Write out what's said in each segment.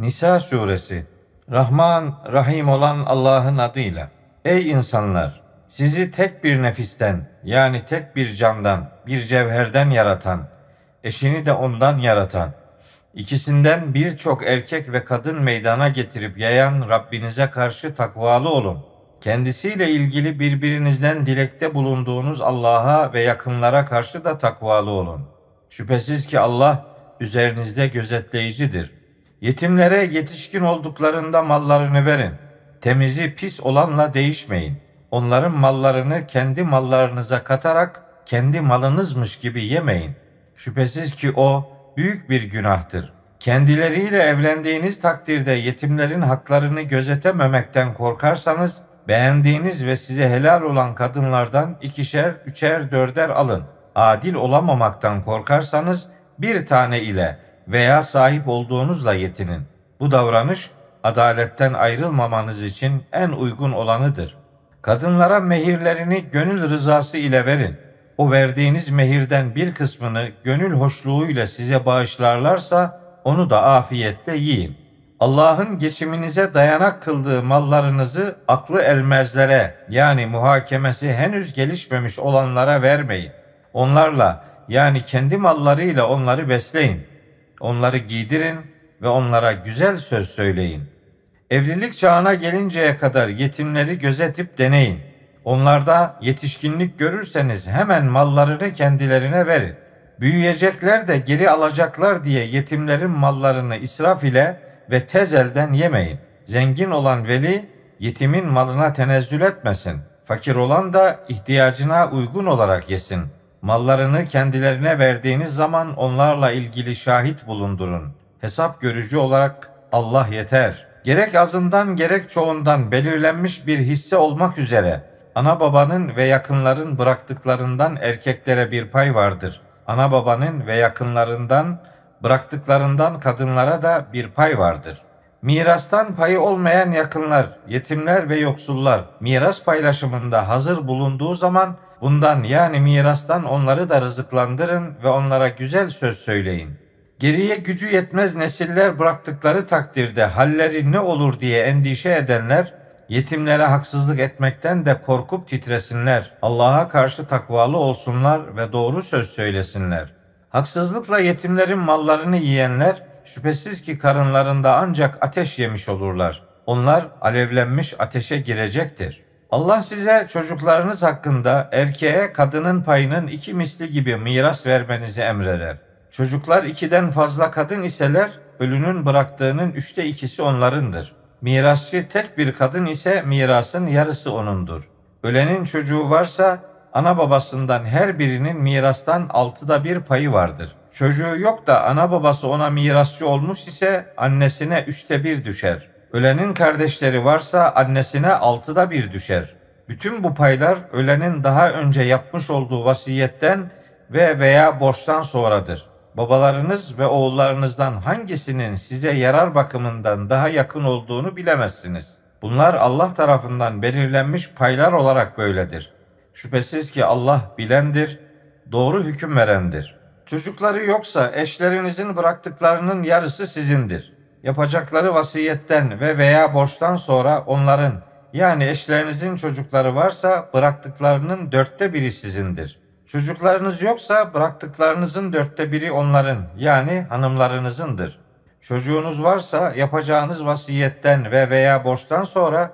Nisa suresi Rahman, Rahim olan Allah'ın adıyla. Ey insanlar! Sizi tek bir nefisten yani tek bir candan, bir cevherden yaratan, eşini de ondan yaratan, ikisinden birçok erkek ve kadın meydana getirip yayan Rabbinize karşı takvalı olun. Kendisiyle ilgili birbirinizden dilekte bulunduğunuz Allah'a ve yakınlara karşı da takvalı olun. Şüphesiz ki Allah üzerinizde gözetleyicidir. Yetimlere yetişkin olduklarında mallarını verin. Temizi pis olanla değişmeyin. Onların mallarını kendi mallarınıza katarak kendi malınızmış gibi yemeyin. Şüphesiz ki o büyük bir günahtır. Kendileriyle evlendiğiniz takdirde yetimlerin haklarını gözetememekten korkarsanız beğendiğiniz ve size helal olan kadınlardan ikişer, üçer, dörder alın. Adil olamamaktan korkarsanız bir tane ile veya sahip olduğunuzla yetinin. Bu davranış adaletten ayrılmamanız için en uygun olanıdır. Kadınlara mehirlerini gönül rızası ile verin. O verdiğiniz mehirden bir kısmını gönül hoşluğuyla size bağışlarlarsa onu da afiyetle yiyin. Allah'ın geçiminize dayanak kıldığı mallarınızı aklı elmezlere yani muhakemesi henüz gelişmemiş olanlara vermeyin. Onlarla yani kendi mallarıyla onları besleyin. Onları giydirin ve onlara güzel söz söyleyin. Evlilik çağına gelinceye kadar yetimleri gözetip deneyin. Onlarda yetişkinlik görürseniz hemen mallarını kendilerine verin. Büyüyecekler de geri alacaklar diye yetimlerin mallarını israf ile ve tez elden yemeyin. Zengin olan veli yetimin malına tenezzül etmesin. Fakir olan da ihtiyacına uygun olarak yesin. Mallarını kendilerine verdiğiniz zaman onlarla ilgili şahit bulundurun. Hesap görücü olarak Allah yeter. Gerek azından gerek çoğundan belirlenmiş bir hisse olmak üzere ana babanın ve yakınların bıraktıklarından erkeklere bir pay vardır. Ana babanın ve yakınlarından bıraktıklarından kadınlara da bir pay vardır. Mirastan payı olmayan yakınlar, yetimler ve yoksullar miras paylaşımında hazır bulunduğu zaman bundan yani mirastan onları da rızıklandırın ve onlara güzel söz söyleyin. Geriye gücü yetmez nesiller bıraktıkları takdirde halleri ne olur diye endişe edenler yetimlere haksızlık etmekten de korkup titresinler. Allah'a karşı takvalı olsunlar ve doğru söz söylesinler. Haksızlıkla yetimlerin mallarını yiyenler şüphesiz ki karınlarında ancak ateş yemiş olurlar. Onlar alevlenmiş ateşe girecektir. Allah size çocuklarınız hakkında erkeğe kadının payının iki misli gibi miras vermenizi emreder. Çocuklar ikiden fazla kadın iseler ölünün bıraktığının üçte ikisi onlarındır. Mirasçı tek bir kadın ise mirasın yarısı onundur. Ölenin çocuğu varsa ana babasından her birinin mirastan altıda bir payı vardır. Çocuğu yok da ana babası ona mirasçı olmuş ise annesine üçte bir düşer. Ölenin kardeşleri varsa annesine altıda bir düşer. Bütün bu paylar ölenin daha önce yapmış olduğu vasiyetten ve veya borçtan sonradır. Babalarınız ve oğullarınızdan hangisinin size yarar bakımından daha yakın olduğunu bilemezsiniz. Bunlar Allah tarafından belirlenmiş paylar olarak böyledir. Şüphesiz ki Allah bilendir, doğru hüküm verendir. Çocukları yoksa eşlerinizin bıraktıklarının yarısı sizindir. Yapacakları vasiyetten ve veya borçtan sonra onların yani eşlerinizin çocukları varsa bıraktıklarının dörtte biri sizindir. Çocuklarınız yoksa bıraktıklarınızın dörtte biri onların yani hanımlarınızındır. Çocuğunuz varsa yapacağınız vasiyetten ve veya borçtan sonra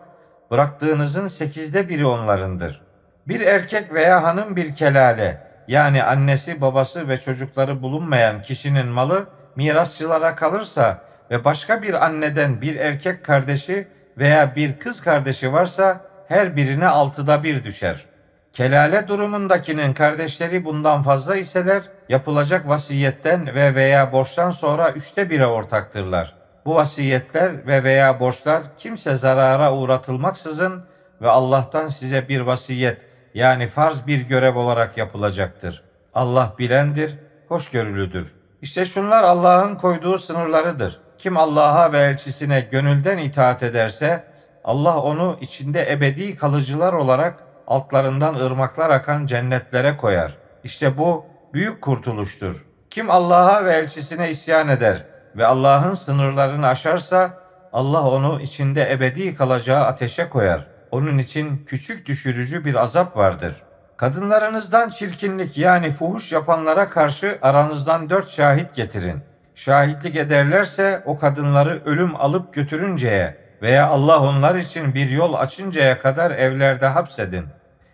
bıraktığınızın sekizde biri onlarındır. Bir erkek veya hanım bir kelale yani annesi babası ve çocukları bulunmayan kişinin malı mirasçılara kalırsa ve başka bir anneden bir erkek kardeşi veya bir kız kardeşi varsa her birine altıda bir düşer. Kelale durumundakinin kardeşleri bundan fazla iseler yapılacak vasiyetten ve veya borçtan sonra üçte bire ortaktırlar. Bu vasiyetler ve veya borçlar kimse zarara uğratılmaksızın ve Allah'tan size bir vasiyet yani farz bir görev olarak yapılacaktır. Allah bilendir, hoşgörülüdür. İşte şunlar Allah'ın koyduğu sınırlarıdır. Kim Allah'a ve elçisine gönülden itaat ederse Allah onu içinde ebedi kalıcılar olarak altlarından ırmaklar akan cennetlere koyar. İşte bu büyük kurtuluştur. Kim Allah'a ve elçisine isyan eder ve Allah'ın sınırlarını aşarsa Allah onu içinde ebedi kalacağı ateşe koyar. Onun için küçük düşürücü bir azap vardır. Kadınlarınızdan çirkinlik yani fuhuş yapanlara karşı aranızdan dört şahit getirin. Şahitlik ederlerse o kadınları ölüm alıp götürünceye veya Allah onlar için bir yol açıncaya kadar evlerde hapsedin.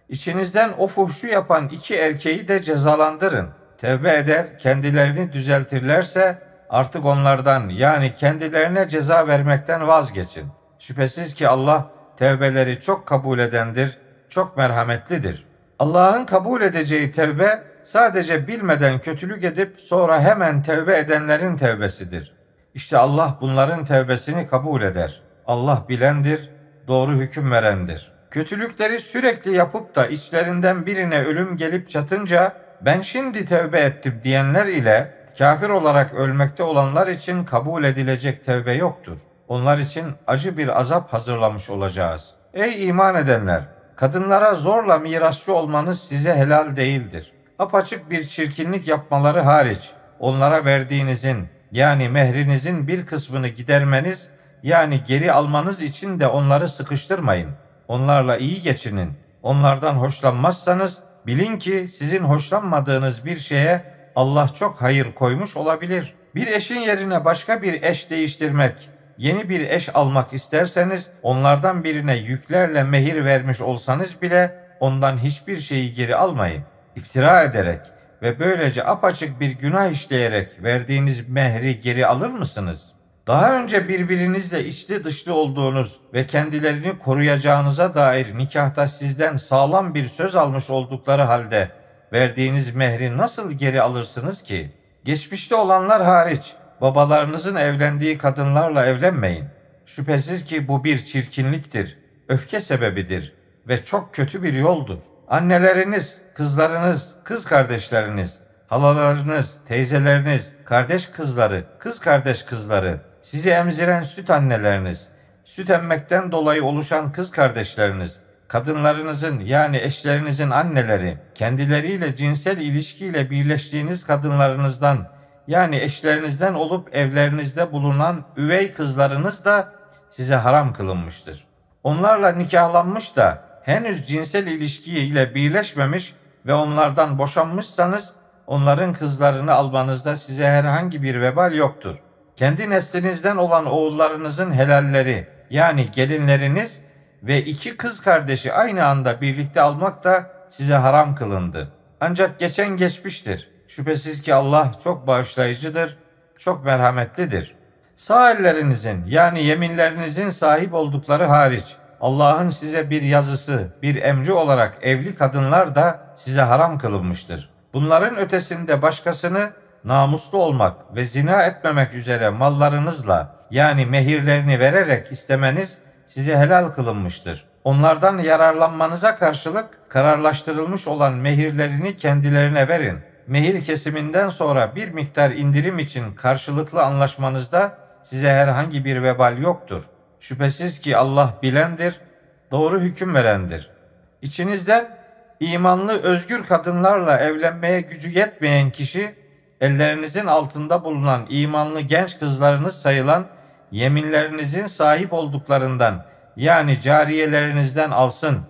İçinizden o fuhşu yapan iki erkeği de cezalandırın. Tevbe eder, kendilerini düzeltirlerse artık onlardan yani kendilerine ceza vermekten vazgeçin. Şüphesiz ki Allah tevbeleri çok kabul edendir, çok merhametlidir. Allah'ın kabul edeceği tevbe sadece bilmeden kötülük edip sonra hemen tevbe edenlerin tevbesidir. İşte Allah bunların tevbesini kabul eder. Allah bilendir, doğru hüküm verendir. Kötülükleri sürekli yapıp da içlerinden birine ölüm gelip çatınca ben şimdi tevbe ettim diyenler ile kafir olarak ölmekte olanlar için kabul edilecek tevbe yoktur. Onlar için acı bir azap hazırlamış olacağız. Ey iman edenler! Kadınlara zorla mirasçı olmanız size helal değildir. Apaçık bir çirkinlik yapmaları hariç onlara verdiğinizin yani mehrinizin bir kısmını gidermeniz yani geri almanız için de onları sıkıştırmayın. Onlarla iyi geçinin. Onlardan hoşlanmazsanız bilin ki sizin hoşlanmadığınız bir şeye Allah çok hayır koymuş olabilir. Bir eşin yerine başka bir eş değiştirmek, yeni bir eş almak isterseniz onlardan birine yüklerle mehir vermiş olsanız bile ondan hiçbir şeyi geri almayın. İftira ederek ve böylece apaçık bir günah işleyerek verdiğiniz mehri geri alır mısınız? Daha önce birbirinizle içli dışlı olduğunuz ve kendilerini koruyacağınıza dair nikahta sizden sağlam bir söz almış oldukları halde verdiğiniz mehri nasıl geri alırsınız ki? Geçmişte olanlar hariç babalarınızın evlendiği kadınlarla evlenmeyin. Şüphesiz ki bu bir çirkinliktir, öfke sebebidir ve çok kötü bir yoldur. Anneleriniz, kızlarınız, kız kardeşleriniz, halalarınız, teyzeleriniz, kardeş kızları, kız kardeş kızları, sizi emziren süt anneleriniz, süt emmekten dolayı oluşan kız kardeşleriniz, kadınlarınızın yani eşlerinizin anneleri, kendileriyle cinsel ilişkiyle birleştiğiniz kadınlarınızdan yani eşlerinizden olup evlerinizde bulunan üvey kızlarınız da size haram kılınmıştır. Onlarla nikahlanmış da henüz cinsel ilişkiyle birleşmemiş ve onlardan boşanmışsanız onların kızlarını almanızda size herhangi bir vebal yoktur. Kendi neslinizden olan oğullarınızın helalleri yani gelinleriniz ve iki kız kardeşi aynı anda birlikte almak da size haram kılındı. Ancak geçen geçmiştir. Şüphesiz ki Allah çok bağışlayıcıdır, çok merhametlidir. Sağ ellerinizin yani yeminlerinizin sahip oldukları hariç Allah'ın size bir yazısı, bir emri olarak evli kadınlar da size haram kılınmıştır. Bunların ötesinde başkasını namuslu olmak ve zina etmemek üzere mallarınızla yani mehirlerini vererek istemeniz size helal kılınmıştır. Onlardan yararlanmanıza karşılık kararlaştırılmış olan mehirlerini kendilerine verin. Mehir kesiminden sonra bir miktar indirim için karşılıklı anlaşmanızda size herhangi bir vebal yoktur. Şüphesiz ki Allah bilendir, doğru hüküm verendir. İçinizden imanlı özgür kadınlarla evlenmeye gücü yetmeyen kişi ellerinizin altında bulunan imanlı genç kızlarınız sayılan yeminlerinizin sahip olduklarından yani cariyelerinizden alsın.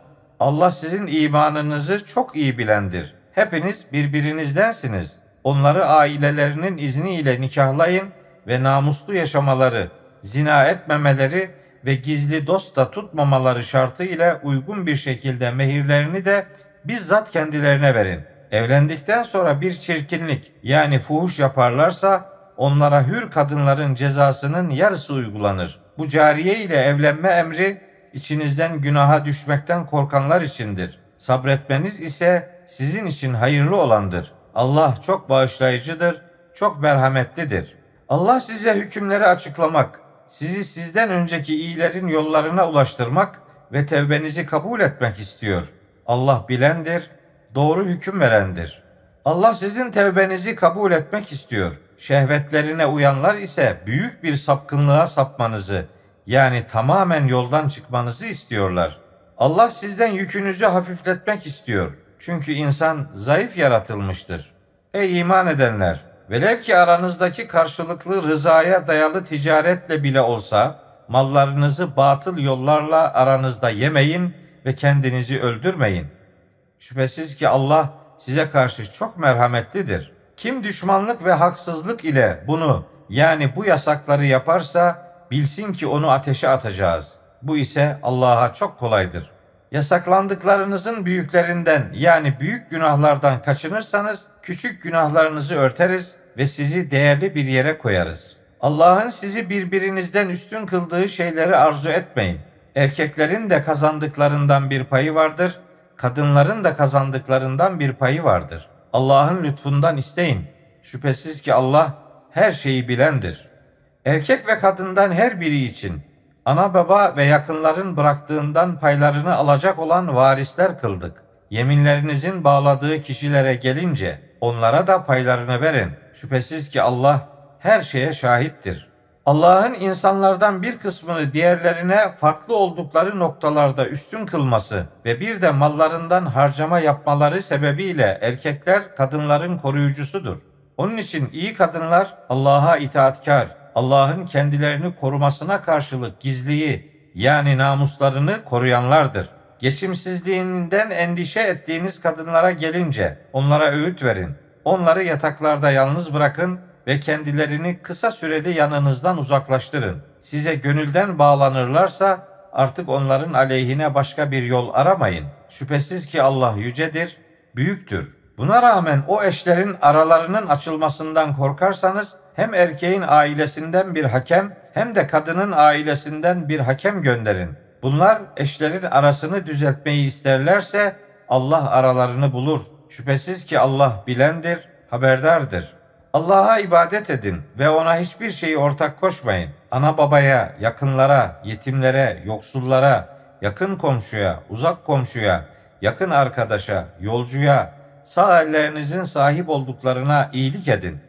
Allah sizin imanınızı çok iyi bilendir. Hepiniz birbirinizdensiniz. Onları ailelerinin izniyle nikahlayın ve namuslu yaşamaları, zina etmemeleri ve gizli dost da tutmamaları şartı ile uygun bir şekilde mehirlerini de bizzat kendilerine verin. Evlendikten sonra bir çirkinlik yani fuhuş yaparlarsa onlara hür kadınların cezasının yarısı uygulanır. Bu cariye ile evlenme emri içinizden günaha düşmekten korkanlar içindir. Sabretmeniz ise sizin için hayırlı olandır. Allah çok bağışlayıcıdır, çok merhametlidir. Allah size hükümleri açıklamak, sizi sizden önceki iyilerin yollarına ulaştırmak ve tevbenizi kabul etmek istiyor. Allah bilendir, doğru hüküm verendir. Allah sizin tevbenizi kabul etmek istiyor. Şehvetlerine uyanlar ise büyük bir sapkınlığa sapmanızı yani tamamen yoldan çıkmanızı istiyorlar. Allah sizden yükünüzü hafifletmek istiyor. Çünkü insan zayıf yaratılmıştır. Ey iman edenler! Velev ki aranızdaki karşılıklı rızaya dayalı ticaretle bile olsa mallarınızı batıl yollarla aranızda yemeyin ve kendinizi öldürmeyin. Şüphesiz ki Allah size karşı çok merhametlidir. Kim düşmanlık ve haksızlık ile bunu yani bu yasakları yaparsa bilsin ki onu ateşe atacağız. Bu ise Allah'a çok kolaydır. Yasaklandıklarınızın büyüklerinden yani büyük günahlardan kaçınırsanız küçük günahlarınızı örteriz ve sizi değerli bir yere koyarız. Allah'ın sizi birbirinizden üstün kıldığı şeyleri arzu etmeyin. Erkeklerin de kazandıklarından bir payı vardır, kadınların da kazandıklarından bir payı vardır. Allah'ın lütfundan isteyin. Şüphesiz ki Allah her şeyi bilendir. Erkek ve kadından her biri için ana baba ve yakınların bıraktığından paylarını alacak olan varisler kıldık. Yeminlerinizin bağladığı kişilere gelince onlara da paylarını verin. Şüphesiz ki Allah her şeye şahittir. Allah'ın insanlardan bir kısmını diğerlerine farklı oldukları noktalarda üstün kılması ve bir de mallarından harcama yapmaları sebebiyle erkekler kadınların koruyucusudur. Onun için iyi kadınlar Allah'a itaatkar, Allah'ın kendilerini korumasına karşılık gizliyi yani namuslarını koruyanlardır. Geçimsizliğinden endişe ettiğiniz kadınlara gelince onlara öğüt verin. Onları yataklarda yalnız bırakın ve kendilerini kısa süreli yanınızdan uzaklaştırın. Size gönülden bağlanırlarsa artık onların aleyhine başka bir yol aramayın. Şüphesiz ki Allah yücedir, büyüktür. Buna rağmen o eşlerin aralarının açılmasından korkarsanız hem erkeğin ailesinden bir hakem hem de kadının ailesinden bir hakem gönderin. Bunlar eşlerin arasını düzeltmeyi isterlerse Allah aralarını bulur. Şüphesiz ki Allah bilendir, haberdardır. Allah'a ibadet edin ve ona hiçbir şeyi ortak koşmayın. Ana babaya, yakınlara, yetimlere, yoksullara, yakın komşuya, uzak komşuya, yakın arkadaşa, yolcuya, sağ ellerinizin sahip olduklarına iyilik edin.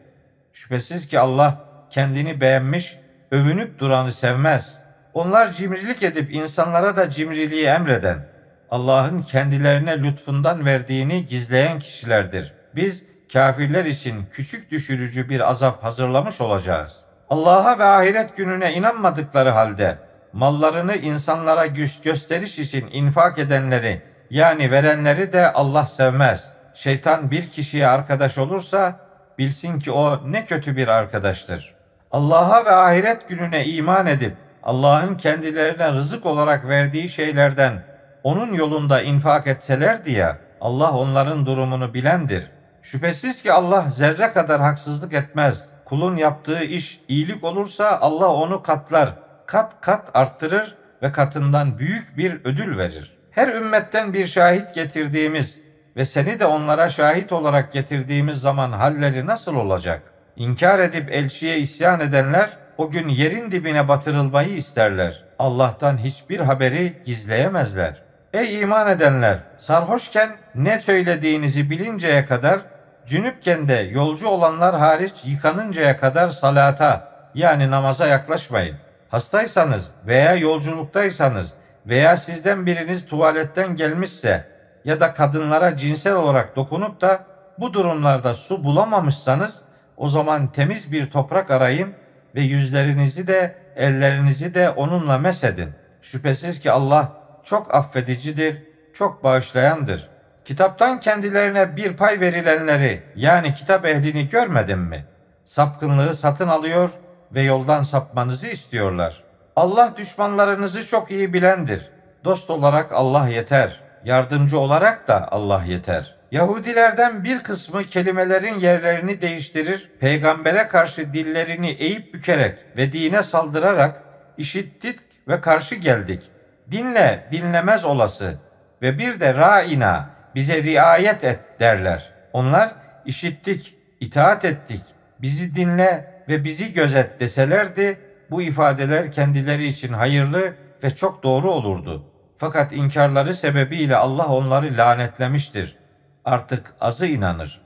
Şüphesiz ki Allah kendini beğenmiş, övünüp duranı sevmez. Onlar cimrilik edip insanlara da cimriliği emreden, Allah'ın kendilerine lütfundan verdiğini gizleyen kişilerdir. Biz kafirler için küçük düşürücü bir azap hazırlamış olacağız. Allah'a ve ahiret gününe inanmadıkları halde mallarını insanlara güç gösteriş için infak edenleri yani verenleri de Allah sevmez. Şeytan bir kişiye arkadaş olursa bilsin ki o ne kötü bir arkadaştır. Allah'a ve ahiret gününe iman edip Allah'ın kendilerine rızık olarak verdiği şeylerden onun yolunda infak etselerdi ya Allah onların durumunu bilendir. Şüphesiz ki Allah zerre kadar haksızlık etmez. Kulun yaptığı iş iyilik olursa Allah onu katlar, kat kat arttırır ve katından büyük bir ödül verir. Her ümmetten bir şahit getirdiğimiz ve seni de onlara şahit olarak getirdiğimiz zaman halleri nasıl olacak? İnkar edip elçiye isyan edenler o gün yerin dibine batırılmayı isterler. Allah'tan hiçbir haberi gizleyemezler. Ey iman edenler! Sarhoşken ne söylediğinizi bilinceye kadar, cünüpken de yolcu olanlar hariç yıkanıncaya kadar salata yani namaza yaklaşmayın. Hastaysanız veya yolculuktaysanız veya sizden biriniz tuvaletten gelmişse ya da kadınlara cinsel olarak dokunup da bu durumlarda su bulamamışsanız o zaman temiz bir toprak arayın ve yüzlerinizi de ellerinizi de onunla mesedin. Şüphesiz ki Allah çok affedicidir, çok bağışlayandır. Kitaptan kendilerine bir pay verilenleri yani kitap ehlini görmedin mi? Sapkınlığı satın alıyor ve yoldan sapmanızı istiyorlar. Allah düşmanlarınızı çok iyi bilendir. Dost olarak Allah yeter. Yardımcı olarak da Allah yeter. Yahudilerden bir kısmı kelimelerin yerlerini değiştirir, peygambere karşı dillerini eğip bükerek ve dine saldırarak işittik ve karşı geldik. Dinle, dinlemez olası ve bir de ra'ina, bize riayet et derler. Onlar işittik, itaat ettik, bizi dinle ve bizi gözet deselerdi, bu ifadeler kendileri için hayırlı ve çok doğru olurdu. Fakat inkarları sebebiyle Allah onları lanetlemiştir. Artık azı inanır.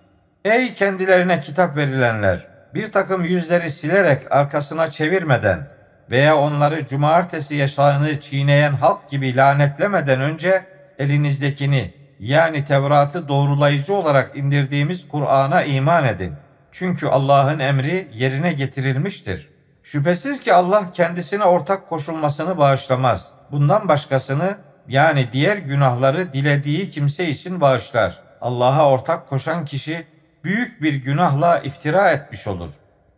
Ey kendilerine kitap verilenler! Bir takım yüzleri silerek arkasına çevirmeden veya onları cumartesi yaşağını çiğneyen halk gibi lanetlemeden önce elinizdekini yani Tevrat'ı doğrulayıcı olarak indirdiğimiz Kur'an'a iman edin. Çünkü Allah'ın emri yerine getirilmiştir. Şüphesiz ki Allah kendisine ortak koşulmasını bağışlamaz. Bundan başkasını yani diğer günahları dilediği kimse için bağışlar. Allah'a ortak koşan kişi büyük bir günahla iftira etmiş olur.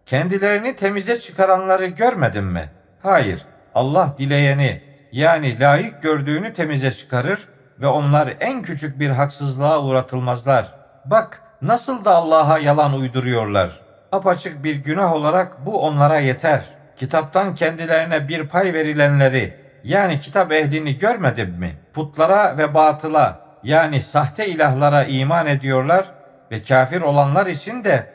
Kendilerini temize çıkaranları görmedin mi? Hayır. Allah dileyeni yani layık gördüğünü temize çıkarır ve onlar en küçük bir haksızlığa uğratılmazlar. Bak nasıl da Allah'a yalan uyduruyorlar. Apaçık bir günah olarak bu onlara yeter. Kitaptan kendilerine bir pay verilenleri yani kitap ehlini görmedin mi? Putlara ve batıla yani sahte ilahlara iman ediyorlar ve kafir olanlar için de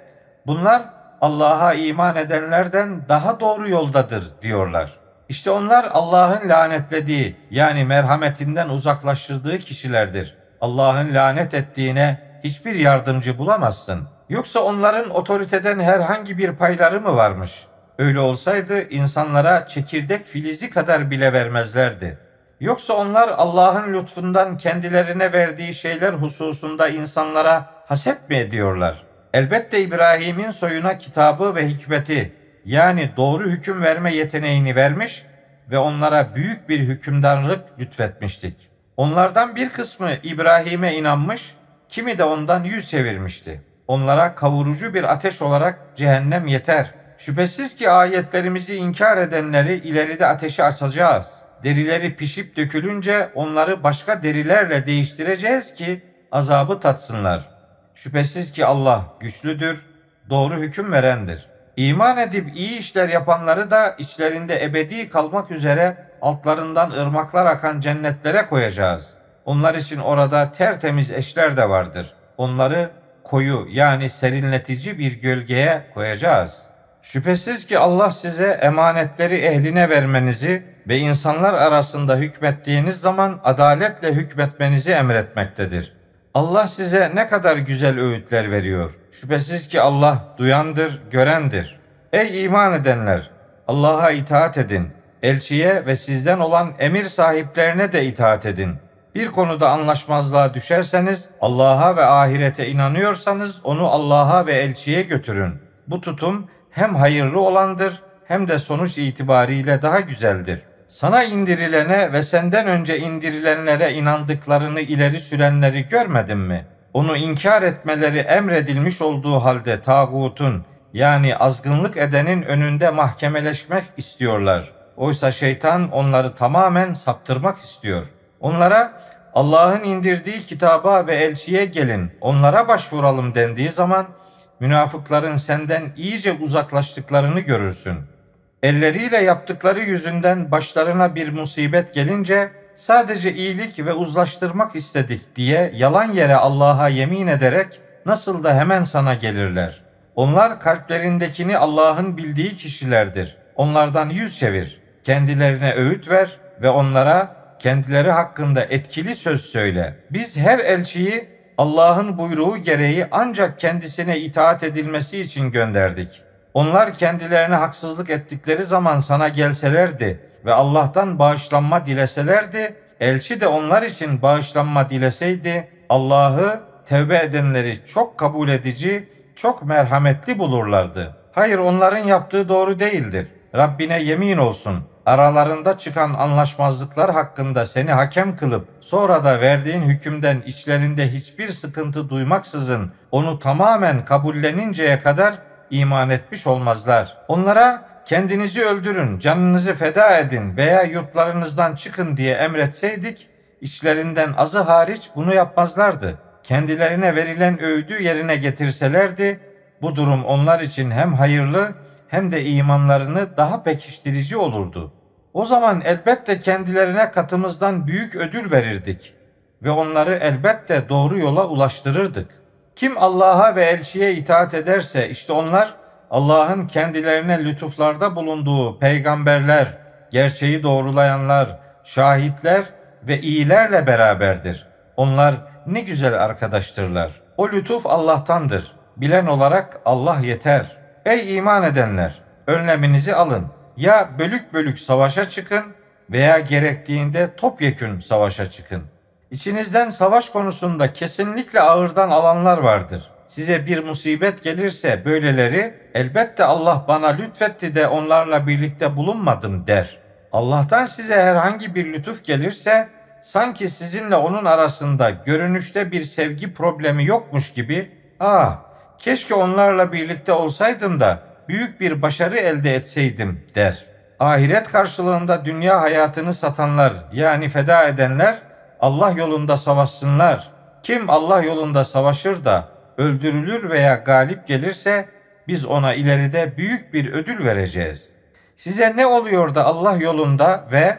bunlar Allah'a iman edenlerden daha doğru yoldadır diyorlar. İşte onlar Allah'ın lanetlediği yani merhametinden uzaklaştırdığı kişilerdir. Allah'ın lanet ettiğine hiçbir yardımcı bulamazsın. Yoksa onların otoriteden herhangi bir payları mı varmış? Öyle olsaydı insanlara çekirdek filizi kadar bile vermezlerdi. Yoksa onlar Allah'ın lütfundan kendilerine verdiği şeyler hususunda insanlara haset mi ediyorlar? Elbette İbrahim'in soyuna kitabı ve hikmeti yani doğru hüküm verme yeteneğini vermiş ve onlara büyük bir hükümdarlık lütfetmiştik. Onlardan bir kısmı İbrahim'e inanmış, kimi de ondan yüz çevirmişti. Onlara kavurucu bir ateş olarak cehennem yeter. Şüphesiz ki ayetlerimizi inkar edenleri ileride ateşe açacağız. Derileri pişip dökülünce onları başka derilerle değiştireceğiz ki azabı tatsınlar. Şüphesiz ki Allah güçlüdür, doğru hüküm verendir. İman edip iyi işler yapanları da içlerinde ebedi kalmak üzere altlarından ırmaklar akan cennetlere koyacağız. Onlar için orada tertemiz eşler de vardır. Onları koyu yani serinletici bir gölgeye koyacağız. Şüphesiz ki Allah size emanetleri ehline vermenizi ve insanlar arasında hükmettiğiniz zaman adaletle hükmetmenizi emretmektedir. Allah size ne kadar güzel öğütler veriyor. Şüphesiz ki Allah duyandır, görendir. Ey iman edenler! Allah'a itaat edin. Elçiye ve sizden olan emir sahiplerine de itaat edin. Bir konuda anlaşmazlığa düşerseniz, Allah'a ve ahirete inanıyorsanız onu Allah'a ve elçiye götürün. Bu tutum hem hayırlı olandır hem de sonuç itibariyle daha güzeldir. Sana indirilene ve senden önce indirilenlere inandıklarını ileri sürenleri görmedin mi? Onu inkar etmeleri emredilmiş olduğu halde tağutun yani azgınlık edenin önünde mahkemeleşmek istiyorlar. Oysa şeytan onları tamamen saptırmak istiyor. Onlara Allah'ın indirdiği kitaba ve elçiye gelin, onlara başvuralım dendiği zaman münafıkların senden iyice uzaklaştıklarını görürsün. Elleriyle yaptıkları yüzünden başlarına bir musibet gelince sadece iyilik ve uzlaştırmak istedik diye yalan yere Allah'a yemin ederek nasıl da hemen sana gelirler. Onlar kalplerindekini Allah'ın bildiği kişilerdir. Onlardan yüz çevir. Kendilerine öğüt ver ve onlara kendileri hakkında etkili söz söyle. Biz her elçiyi Allah'ın buyruğu gereği ancak kendisine itaat edilmesi için gönderdik. Onlar kendilerine haksızlık ettikleri zaman sana gelselerdi ve Allah'tan bağışlanma dileselerdi, elçi de onlar için bağışlanma dileseydi, Allah'ı tevbe edenleri çok kabul edici, çok merhametli bulurlardı. Hayır onların yaptığı doğru değildir. Rabbine yemin olsun. Aralarında çıkan anlaşmazlıklar hakkında seni hakem kılıp sonra da verdiğin hükümden içlerinde hiçbir sıkıntı duymaksızın onu tamamen kabulleninceye kadar iman etmiş olmazlar. Onlara kendinizi öldürün, canınızı feda edin veya yurtlarınızdan çıkın diye emretseydik içlerinden azı hariç bunu yapmazlardı. Kendilerine verilen öğüdü yerine getirselerdi bu durum onlar için hem hayırlı hem de imanlarını daha pekiştirici olurdu. O zaman elbette kendilerine katımızdan büyük ödül verirdik ve onları elbette doğru yola ulaştırırdık. Kim Allah'a ve elçiye itaat ederse işte onlar Allah'ın kendilerine lütuflarda bulunduğu peygamberler, gerçeği doğrulayanlar, şahitler ve iyilerle beraberdir. Onlar ne güzel arkadaştırlar. O lütuf Allah'tandır. Bilen olarak Allah yeter.'' Ey iman edenler! Önleminizi alın. Ya bölük bölük savaşa çıkın veya gerektiğinde topyekün savaşa çıkın. İçinizden savaş konusunda kesinlikle ağırdan alanlar vardır. size bir musibet gelirse böyleleri elbette Allah bana lütfetti de onlarla birlikte bulunmadım der. Allah'tan size herhangi bir lütuf gelirse sanki sizinle onun arasında görünüşte bir sevgi problemi yokmuş gibi ah keşke onlarla birlikte olsaydım da büyük bir başarı elde etseydim der. Ahiret karşılığında dünya hayatını satanlar yani feda edenler Allah yolunda savaşsınlar. Kim Allah yolunda savaşır da öldürülür veya galip gelirse biz ona ileride büyük bir ödül vereceğiz. Size ne oluyor da Allah yolunda ve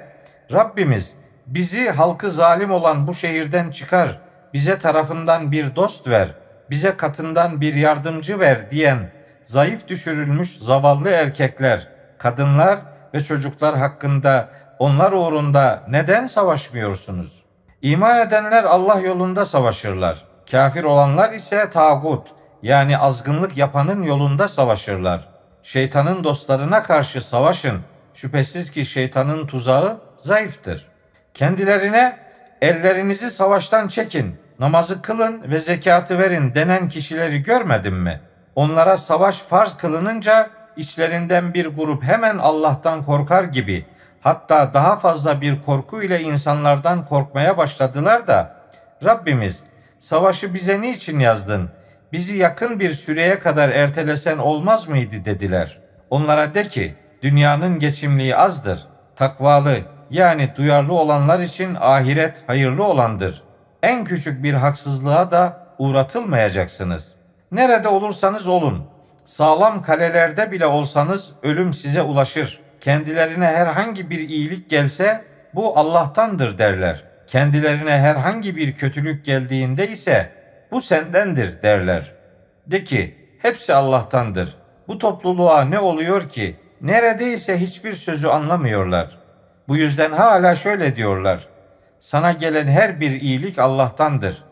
Rabbimiz bizi halkı zalim olan bu şehirden çıkar, bize tarafından bir dost ver, bize katından bir yardımcı ver diyen zayıf düşürülmüş zavallı erkekler, kadınlar ve çocuklar hakkında onlar uğrunda neden savaşmıyorsunuz? İman edenler Allah yolunda savaşırlar. Kafir olanlar ise tağut yani azgınlık yapanın yolunda savaşırlar. Şeytanın dostlarına karşı savaşın. Şüphesiz ki şeytanın tuzağı zayıftır. Kendilerine ellerinizi savaştan çekin, namazı kılın ve zekatı verin denen kişileri görmedin mi? Onlara savaş farz kılınınca içlerinden bir grup hemen Allah'tan korkar gibi hatta daha fazla bir korku ile insanlardan korkmaya başladılar da Rabbimiz savaşı bize niçin yazdın? Bizi yakın bir süreye kadar ertelesen olmaz mıydı dediler. Onlara de ki dünyanın geçimliği azdır. Takvalı yani duyarlı olanlar için ahiret hayırlı olandır. En küçük bir haksızlığa da uğratılmayacaksınız. Nerede olursanız olun, sağlam kalelerde bile olsanız ölüm size ulaşır. Kendilerine herhangi bir iyilik gelse bu Allah'tandır derler. Kendilerine herhangi bir kötülük geldiğinde ise bu sendendir derler. De ki hepsi Allah'tandır. Bu topluluğa ne oluyor ki neredeyse hiçbir sözü anlamıyorlar. Bu yüzden hala şöyle diyorlar. Sana gelen her bir iyilik Allah'tandır.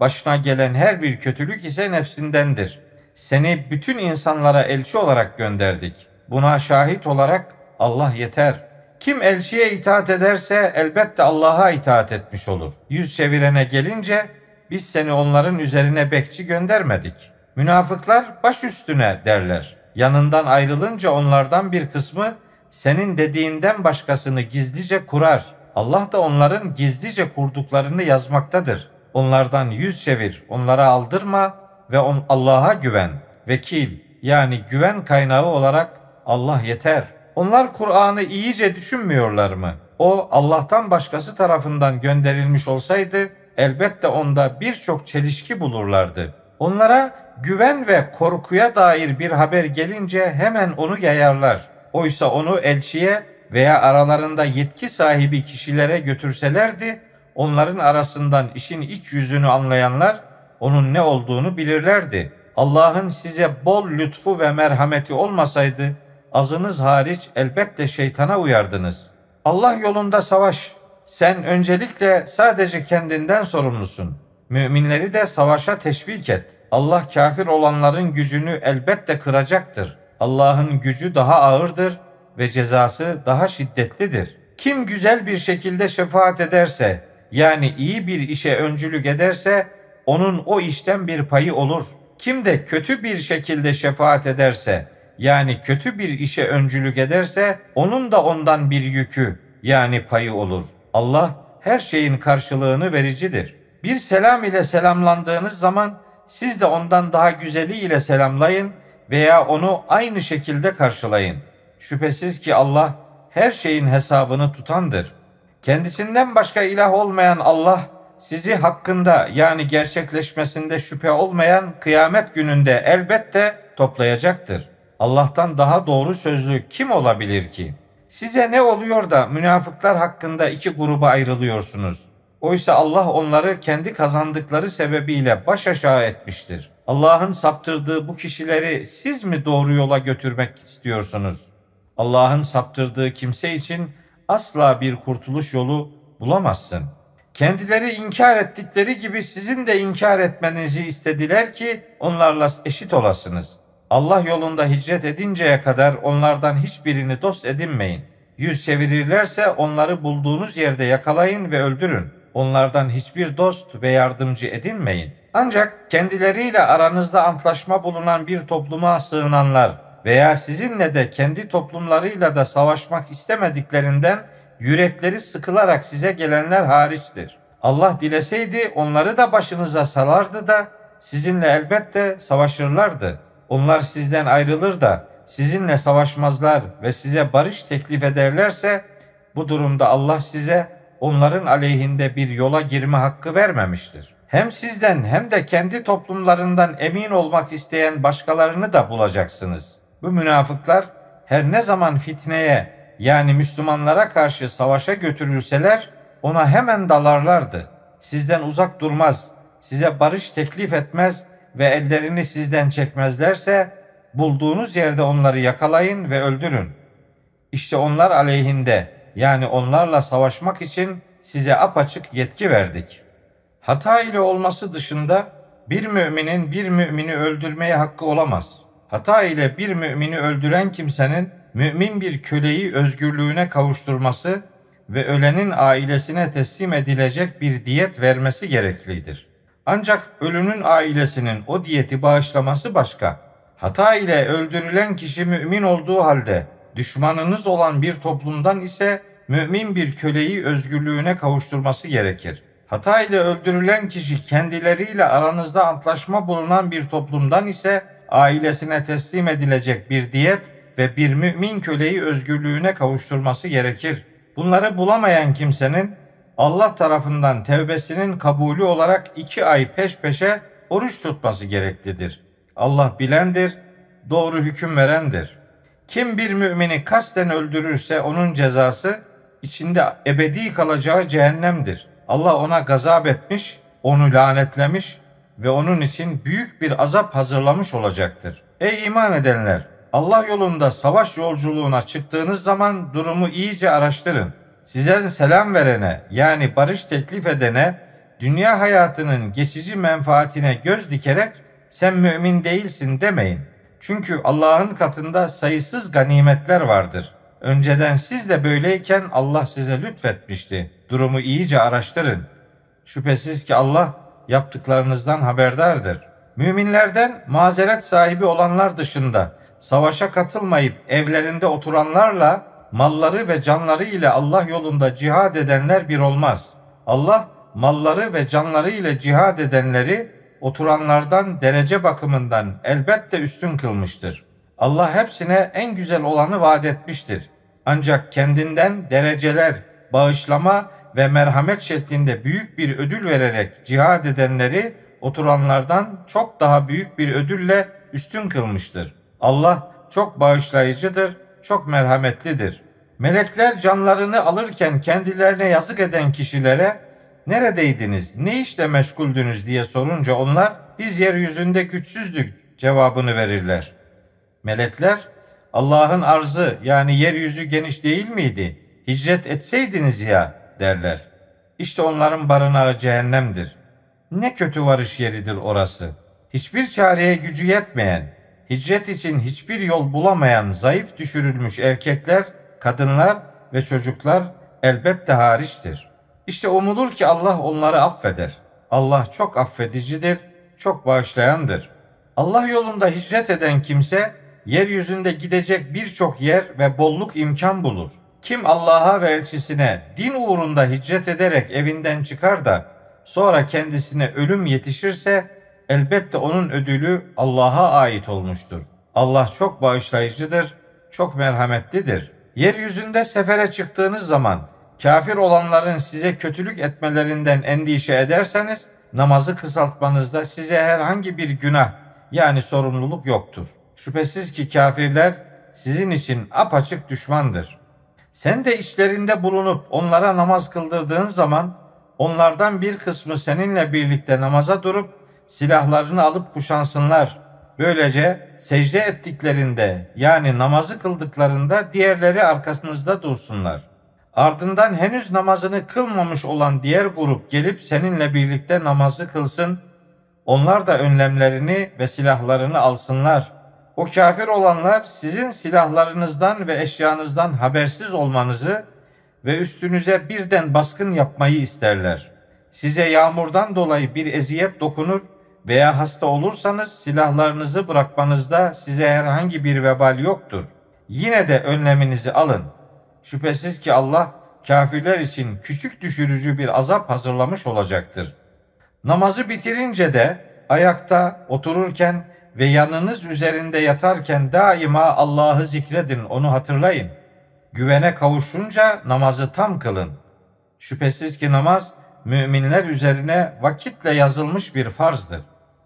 Başına gelen her bir kötülük ise nefsindendir. Seni bütün insanlara elçi olarak gönderdik. Buna şahit olarak Allah yeter. Kim elçiye itaat ederse elbette Allah'a itaat etmiş olur. Yüz çevirene gelince biz seni onların üzerine bekçi göndermedik. Münafıklar baş üstüne derler. Yanından ayrılınca onlardan bir kısmı senin dediğinden başkasını gizlice kurar. Allah da onların gizlice kurduklarını yazmaktadır. Onlardan yüz çevir, onlara aldırma ve on Allah'a güven. Vekil yani güven kaynağı olarak Allah yeter. Onlar Kur'an'ı iyice düşünmüyorlar mı? O Allah'tan başkası tarafından gönderilmiş olsaydı elbette onda birçok çelişki bulurlardı. Onlara güven ve korkuya dair bir haber gelince hemen onu yayarlar. Oysa onu elçiye veya aralarında yetki sahibi kişilere götürselerdi, onların arasından işin iç yüzünü anlayanlar onun ne olduğunu bilirlerdi. Allah'ın size bol lütfu ve merhameti olmasaydı azınız hariç elbette şeytana uyardınız. Allah yolunda savaş. Sen öncelikle sadece kendinden sorumlusun. Müminleri de savaşa teşvik et. Allah kafir olanların gücünü elbette kıracaktır. Allah'ın gücü daha ağırdır ve cezası daha şiddetlidir. Kim güzel bir şekilde şefaat ederse, yani iyi bir işe öncülük ederse, onun o işten bir payı olur. Kim de kötü bir şekilde şefaat ederse, yani kötü bir işe öncülük ederse, onun da ondan bir yükü, yani payı olur. Allah her şeyin karşılığını vericidir. Bir selam ile selamlandığınız zaman siz de ondan daha güzeli ile selamlayın veya onu aynı şekilde karşılayın. Şüphesiz ki Allah her şeyin hesabını tutandır. Kendisinden başka ilah olmayan Allah sizi hakkında yani gerçekleşmesinde şüphe olmayan kıyamet gününde elbette toplayacaktır. Allah'tan daha doğru sözlü kim olabilir ki? Size ne oluyor da münafıklar hakkında iki gruba ayrılıyorsunuz? Oysa Allah onları kendi kazandıkları sebebiyle baş aşağı etmiştir. Allah'ın saptırdığı bu kişileri siz mi doğru yola götürmek istiyorsunuz? Allah'ın saptırdığı kimse için asla bir kurtuluş yolu bulamazsın. Kendileri inkar ettikleri gibi sizin de inkar etmenizi istediler ki onlarla eşit olasınız. Allah yolunda hicret edinceye kadar onlardan hiçbirini dost edinmeyin. Yüz çevirirlerse onları bulduğunuz yerde yakalayın ve öldürün. Onlardan hiçbir dost ve yardımcı edinmeyin. Ancak kendileriyle aranızda antlaşma bulunan bir topluma sığınanlar veya sizinle de kendi toplumlarıyla da savaşmak istemediklerinden yürekleri sıkılarak size gelenler hariçtir. Allah dileseydi onları da başınıza salardı da sizinle elbette savaşırlardı. Onlar sizden ayrılır da sizinle savaşmazlar ve size barış teklif ederlerse bu durumda Allah size onların aleyhinde bir yola girme hakkı vermemiştir. Hem sizden hem de kendi toplumlarından emin olmak isteyen başkalarını da bulacaksınız. Bu münafıklar her ne zaman fitneye yani Müslümanlara karşı savaşa götürülseler ona hemen dalarlardı. Sizden uzak durmaz, size barış teklif etmez ve ellerini sizden çekmezlerse bulduğunuz yerde onları yakalayın ve öldürün. İşte onlar aleyhinde yani onlarla savaşmak için size apaçık yetki verdik. Hata ile olması dışında bir müminin bir mümini öldürmeye hakkı olamaz. Hata ile bir mümini öldüren kimsenin mümin bir köleyi özgürlüğüne kavuşturması ve ölenin ailesine teslim edilecek bir diyet vermesi gereklidir. Ancak ölünün ailesinin o diyeti bağışlaması başka. Hata ile öldürülen kişi mümin olduğu halde düşmanınız olan bir toplumdan ise mümin bir köleyi özgürlüğüne kavuşturması gerekir. Hata ile öldürülen kişi kendileriyle aranızda antlaşma bulunan bir toplumdan ise ailesine teslim edilecek bir diyet ve bir mümin köleyi özgürlüğüne kavuşturması gerekir. Bunları bulamayan kimsenin Allah tarafından tevbesinin kabulü olarak iki ay peş peşe oruç tutması gereklidir. Allah bilendir, doğru hüküm verendir. Kim bir mümini kasten öldürürse onun cezası içinde ebedi kalacağı cehennemdir. Allah ona gazap etmiş, onu lanetlemiş ve onun için büyük bir azap hazırlamış olacaktır. Ey iman edenler! Allah yolunda savaş yolculuğuna çıktığınız zaman durumu iyice araştırın. Size selam verene yani barış teklif edene dünya hayatının geçici menfaatine göz dikerek sen mümin değilsin demeyin. Çünkü Allah'ın katında sayısız ganimetler vardır. Önceden siz de böyleyken Allah size lütfetmişti. Durumu iyice araştırın. Şüphesiz ki Allah yaptıklarınızdan haberdardır. Müminlerden mazeret sahibi olanlar dışında savaşa katılmayıp evlerinde oturanlarla malları ve canları ile Allah yolunda cihad edenler bir olmaz. Allah malları ve canları ile cihad edenleri oturanlardan derece bakımından elbette üstün kılmıştır. Allah hepsine en güzel olanı vaat etmiştir. Ancak kendinden dereceler, bağışlama ve merhamet şeklinde büyük bir ödül vererek cihad edenleri oturanlardan çok daha büyük bir ödülle üstün kılmıştır. Allah çok bağışlayıcıdır, çok merhametlidir. Melekler canlarını alırken kendilerine yazık eden kişilere neredeydiniz, ne işle meşguldünüz diye sorunca onlar biz yeryüzünde güçsüzdük cevabını verirler. Melekler Allah'ın arzı yani yeryüzü geniş değil miydi? Hicret etseydiniz ya derler. İşte onların barınağı cehennemdir. Ne kötü varış yeridir orası. Hiçbir çareye gücü yetmeyen, hicret için hiçbir yol bulamayan zayıf düşürülmüş erkekler, kadınlar ve çocuklar elbette hariçtir. İşte umulur ki Allah onları affeder. Allah çok affedicidir, çok bağışlayandır. Allah yolunda hicret eden kimse yeryüzünde gidecek birçok yer ve bolluk imkan bulur. Kim Allah'a ve elçisine din uğrunda hicret ederek evinden çıkar da sonra kendisine ölüm yetişirse elbette onun ödülü Allah'a ait olmuştur. Allah çok bağışlayıcıdır, çok merhametlidir. Yeryüzünde sefere çıktığınız zaman kafir olanların size kötülük etmelerinden endişe ederseniz namazı kısaltmanızda size herhangi bir günah yani sorumluluk yoktur. Şüphesiz ki kafirler sizin için apaçık düşmandır. Sen de içlerinde bulunup onlara namaz kıldırdığın zaman onlardan bir kısmı seninle birlikte namaza durup silahlarını alıp kuşansınlar. Böylece secde ettiklerinde yani namazı kıldıklarında diğerleri arkasınızda dursunlar. Ardından henüz namazını kılmamış olan diğer grup gelip seninle birlikte namazı kılsın. Onlar da önlemlerini ve silahlarını alsınlar. O kafir olanlar sizin silahlarınızdan ve eşyanızdan habersiz olmanızı ve üstünüze birden baskın yapmayı isterler. size yağmurdan dolayı bir eziyet dokunur veya hasta olursanız silahlarınızı bırakmanızda size herhangi bir vebal yoktur. Yine de önleminizi alın. Şüphesiz ki Allah kafirler için küçük düşürücü bir azap hazırlamış olacaktır. Namazı bitirince de ayakta, otururken ve yanınız üzerinde yatarken daima Allah'ı zikredin, onu hatırlayın. Güvene kavuşunca namazı tam kılın. Şüphesiz ki namaz müminler üzerine vakitle yazılmış bir farzdır.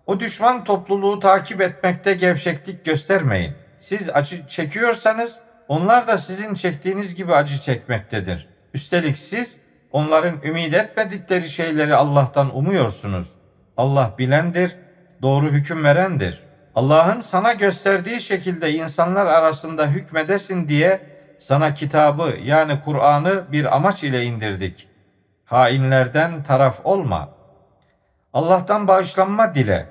O düşman topluluğu takip etmekte gevşeklik göstermeyin. Siz acı çekiyorsanız onlar da sizin çektiğiniz gibi acı çekmektedir. Üstelik siz onların ümit etmedikleri şeyleri Allah'tan umuyorsunuz. Allah bilendir, doğru hüküm verendir. Allah'ın sana gösterdiği şekilde insanlar arasında hükmedesin diye sana kitabı yani Kur'an'ı bir amaç ile indirdik. Hainlerden taraf olma. Allah'tan bağışlanma dile.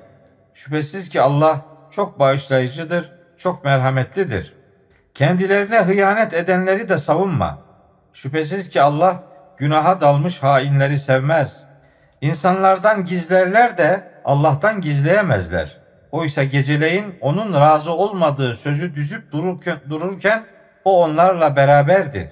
Şüphesiz ki Allah çok bağışlayıcıdır, çok merhametlidir. Kendilerine hıyanet edenleri de savunma. Şüphesiz ki Allah günaha dalmış hainleri sevmez. İnsanlardan gizlerler de Allah'tan gizleyemezler. Oysa geceleyin onun razı olmadığı sözü düzüp dururken, o onlarla beraberdir.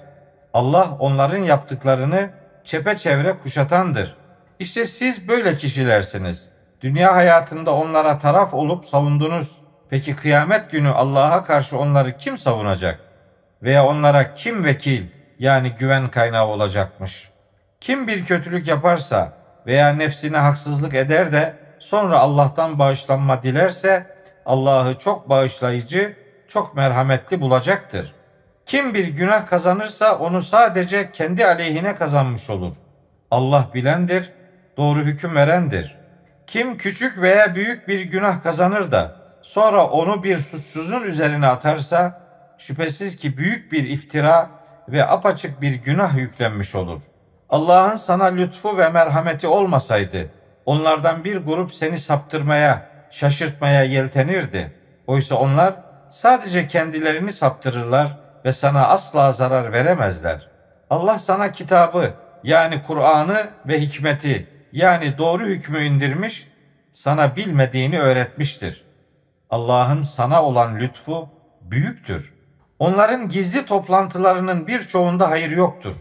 Allah onların yaptıklarını çepeçevre kuşatandır. İşte siz böyle kişilersiniz. Dünya hayatında onlara taraf olup savundunuz. Peki kıyamet günü Allah'a karşı onları kim savunacak? Veya onlara kim vekil yani güven kaynağı olacakmış? Kim bir kötülük yaparsa veya nefsine haksızlık eder de sonra Allah'tan bağışlanma dilerse Allah'ı çok bağışlayıcı, çok merhametli bulacaktır. Kim bir günah kazanırsa onu sadece kendi aleyhine kazanmış olur. Allah bilendir, doğru hüküm verendir. Kim küçük veya büyük bir günah kazanır da sonra onu bir suçsuzun üzerine atarsa şüphesiz ki büyük bir iftira ve apaçık bir günah yüklenmiş olur. Allah'ın sana lütfu ve merhameti olmasaydı onlardan bir grup seni saptırmaya, şaşırtmaya yeltenirdi. Oysa onlar sadece kendilerini saptırırlar ve sana asla zarar veremezler. Allah sana kitabı yani Kur'an'ı ve hikmeti yani doğru hükmü indirmiş, sana bilmediğini öğretmiştir. Allah'ın sana olan lütfu büyüktür. Onların gizli toplantılarının birçoğunda hayır yoktur.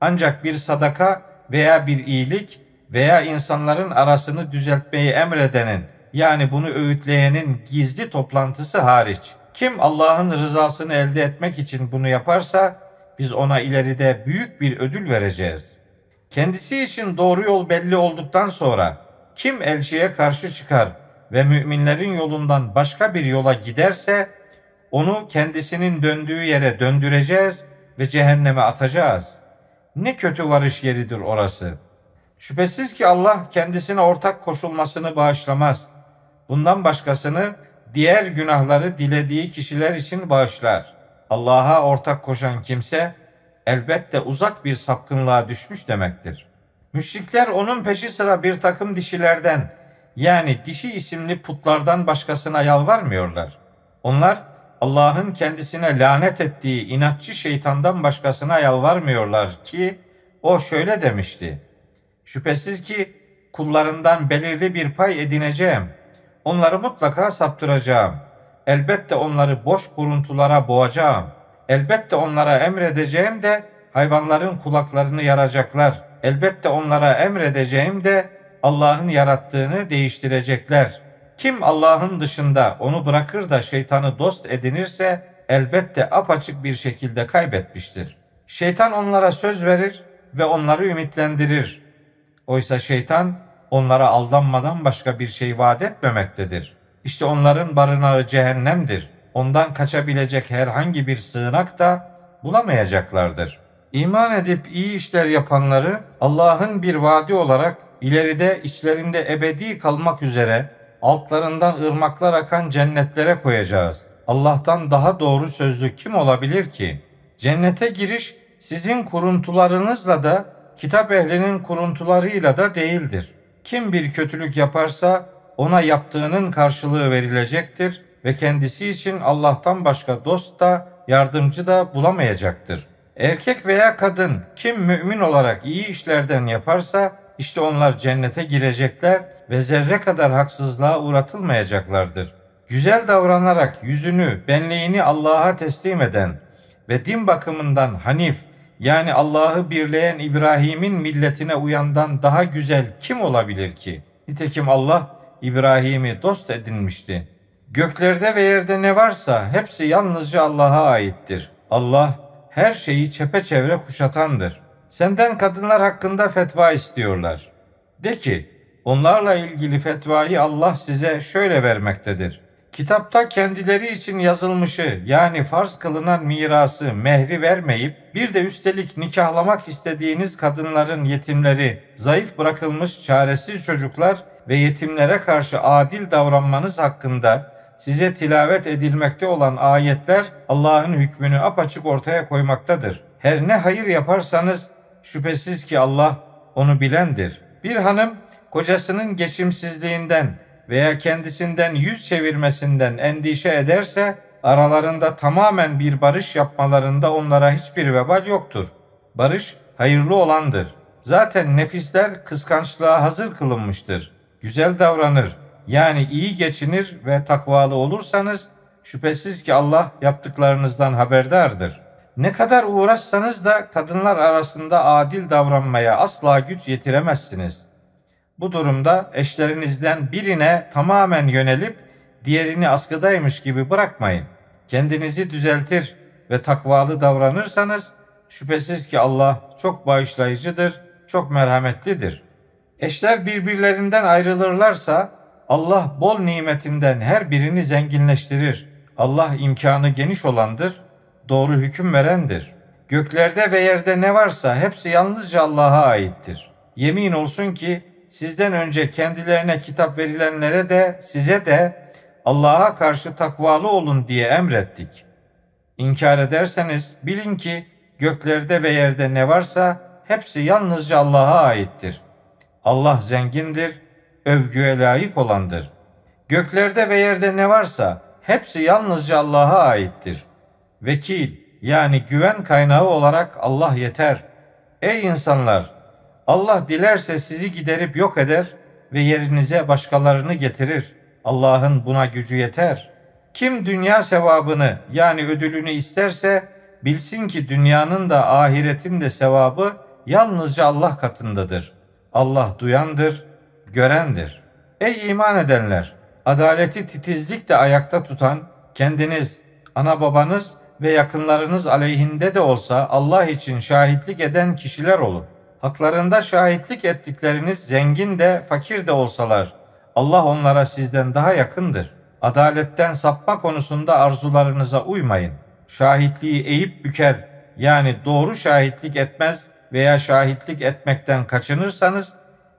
Ancak bir sadaka veya bir iyilik veya insanların arasını düzeltmeyi emredenin yani bunu öğütleyenin gizli toplantısı hariç. Kim Allah'ın rızasını elde etmek için bunu yaparsa biz ona ileride büyük bir ödül vereceğiz. Kendisi için doğru yol belli olduktan sonra kim elçiye karşı çıkar ve müminlerin yolundan başka bir yola giderse onu kendisinin döndüğü yere döndüreceğiz ve cehenneme atacağız. Ne kötü varış yeridir orası. Şüphesiz ki Allah kendisine ortak koşulmasını bağışlamaz. Bundan başkasını diğer günahları dilediği kişiler için bağışlar. Allah'a ortak koşan kimse elbette uzak bir sapkınlığa düşmüş demektir. Müşrikler onun peşi sıra bir takım dişilerden yani dişi isimli putlardan başkasına yalvarmıyorlar. Onlar Allah'ın kendisine lanet ettiği inatçı şeytandan başkasına yalvarmıyorlar ki o şöyle demişti. Şüphesiz ki kullarından belirli bir pay edineceğim. Onları mutlaka saptıracağım. Elbette onları boş kuruntulara boğacağım. Elbette onlara emredeceğim de hayvanların kulaklarını yaracaklar. Elbette onlara emredeceğim de Allah'ın yarattığını değiştirecekler. Kim Allah'ın dışında onu bırakır da şeytanı dost edinirse elbette apaçık bir şekilde kaybetmiştir. Şeytan onlara söz verir ve onları ümitlendirir. Oysa şeytan onlara aldanmadan başka bir şey vaat etmemektedir. İşte onların barınağı cehennemdir. Ondan kaçabilecek herhangi bir sığınak da bulamayacaklardır. İman edip iyi işler yapanları Allah'ın bir vaadi olarak ileride içlerinde ebedi kalmak üzere altlarından ırmaklar akan cennetlere koyacağız. Allah'tan daha doğru sözlü kim olabilir ki? Cennete giriş sizin kuruntularınızla da kitap ehlinin kuruntularıyla da değildir. Kim bir kötülük yaparsa ona yaptığının karşılığı verilecektir ve kendisi için Allah'tan başka dost da yardımcı da bulamayacaktır. Erkek veya kadın kim mümin olarak iyi işlerden yaparsa işte onlar cennete girecekler ve zerre kadar haksızlığa uğratılmayacaklardır. Güzel davranarak yüzünü, benliğini Allah'a teslim eden ve din bakımından Hanif yani Allah'ı birleyen İbrahim'in milletine uyandan daha güzel kim olabilir ki? Nitekim Allah İbrahim'i dost edinmişti. Göklerde ve yerde ne varsa hepsi yalnızca Allah'a aittir. Allah her şeyi çepeçevre kuşatandır. Senden kadınlar hakkında fetva istiyorlar. De ki, onlarla ilgili fetvayı Allah size şöyle vermektedir. Kitapta kendileri için yazılmışı yani farz kılınan mirası, mehri vermeyip bir de üstelik nikahlamak istediğiniz kadınların yetimleri, zayıf bırakılmış çaresiz çocuklar ve yetimlere karşı adil davranmanız hakkında size tilavet edilmekte olan ayetler Allah'ın hükmünü apaçık ortaya koymaktadır. Her ne hayır yaparsanız şüphesiz ki Allah onu bilendir. Bir hanım kocasının geçimsizliğinden veya kendisinden yüz çevirmesinden endişe ederse aralarında tamamen bir barış yapmalarında onlara hiçbir vebal yoktur. Barış hayırlı olandır. Zaten nefisler kıskançlığa hazır kılınmıştır. Güzel davranır, yani iyi geçinir ve takvalı olursanız şüphesiz ki Allah yaptıklarınızdan haberdardır. Ne kadar uğraşsanız da kadınlar arasında adil davranmaya asla güç yetiremezsiniz. Bu durumda eşlerinizden birine tamamen yönelip diğerini askıdaymış gibi bırakmayın. Kendinizi düzeltir ve takvalı davranırsanız şüphesiz ki Allah çok bağışlayıcıdır, çok merhametlidir. Eşler birbirlerinden ayrılırlarsa Allah bol nimetinden her birini zenginleştirir. Allah imkanı geniş olandır, doğru hüküm verendir. Göklerde ve yerde ne varsa hepsi yalnızca Allah'a aittir. Yemin olsun ki sizden önce kendilerine kitap verilenlere de size de Allah'a karşı takvalı olun diye emrettik. İnkar ederseniz bilin ki göklerde ve yerde ne varsa hepsi yalnızca Allah'a aittir. Allah zengindir, övgüye layık olandır. Göklerde ve yerde ne varsa hepsi yalnızca Allah'a aittir. Vekil yani güven kaynağı olarak Allah yeter. Ey insanlar! Allah dilerse sizi giderip yok eder ve yerinize başkalarını getirir. Allah'ın buna gücü yeter. Kim dünya sevabını yani ödülünü isterse bilsin ki dünyanın da ahiretin de sevabı yalnızca Allah katındadır. Allah duyandır, görendir. Ey iman edenler! Adaleti titizlikle ayakta tutan, kendiniz, ana babanız ve yakınlarınız aleyhinde de olsa Allah için şahitlik eden kişiler olun. Haklarında şahitlik ettikleriniz zengin de fakir de olsalar Allah onlara sizden daha yakındır. Adaletten sapma konusunda arzularınıza uymayın. Şahitliği eğip büker yani doğru şahitlik etmez veya şahitlik etmekten kaçınırsanız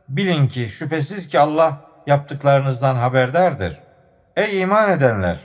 Bilin ki şüphesiz ki Allah yaptıklarınızdan haberdardır. Ey iman edenler!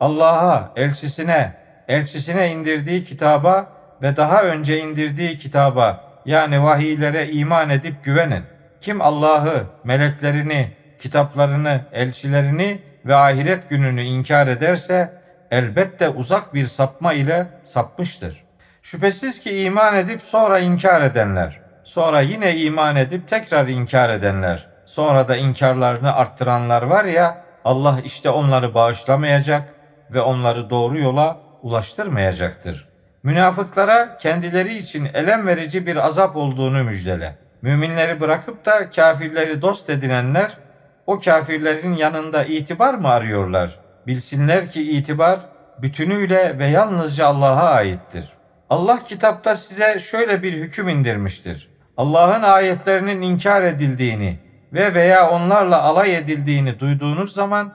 Allah'a, elçisine, elçisine indirdiği kitaba ve daha önce indirdiği kitaba yani vahiylere iman edip güvenin. Kim Allah'ı, meleklerini, kitaplarını, elçilerini ve ahiret gününü inkar ederse elbette uzak bir sapma ile sapmıştır. Şüphesiz ki iman edip sonra inkar edenler, sonra yine iman edip tekrar inkar edenler, sonra da inkarlarını arttıranlar var ya, Allah işte onları bağışlamayacak ve onları doğru yola ulaştırmayacaktır. Münafıklara kendileri için elem verici bir azap olduğunu müjdele. Müminleri bırakıp da kafirleri dost edinenler o kafirlerin yanında itibar mı arıyorlar? Bilsinler ki itibar bütünüyle ve yalnızca Allah'a aittir. Allah kitapta size şöyle bir hüküm indirmiştir. Allah'ın ayetlerinin inkar edildiğini ve veya onlarla alay edildiğini duyduğunuz zaman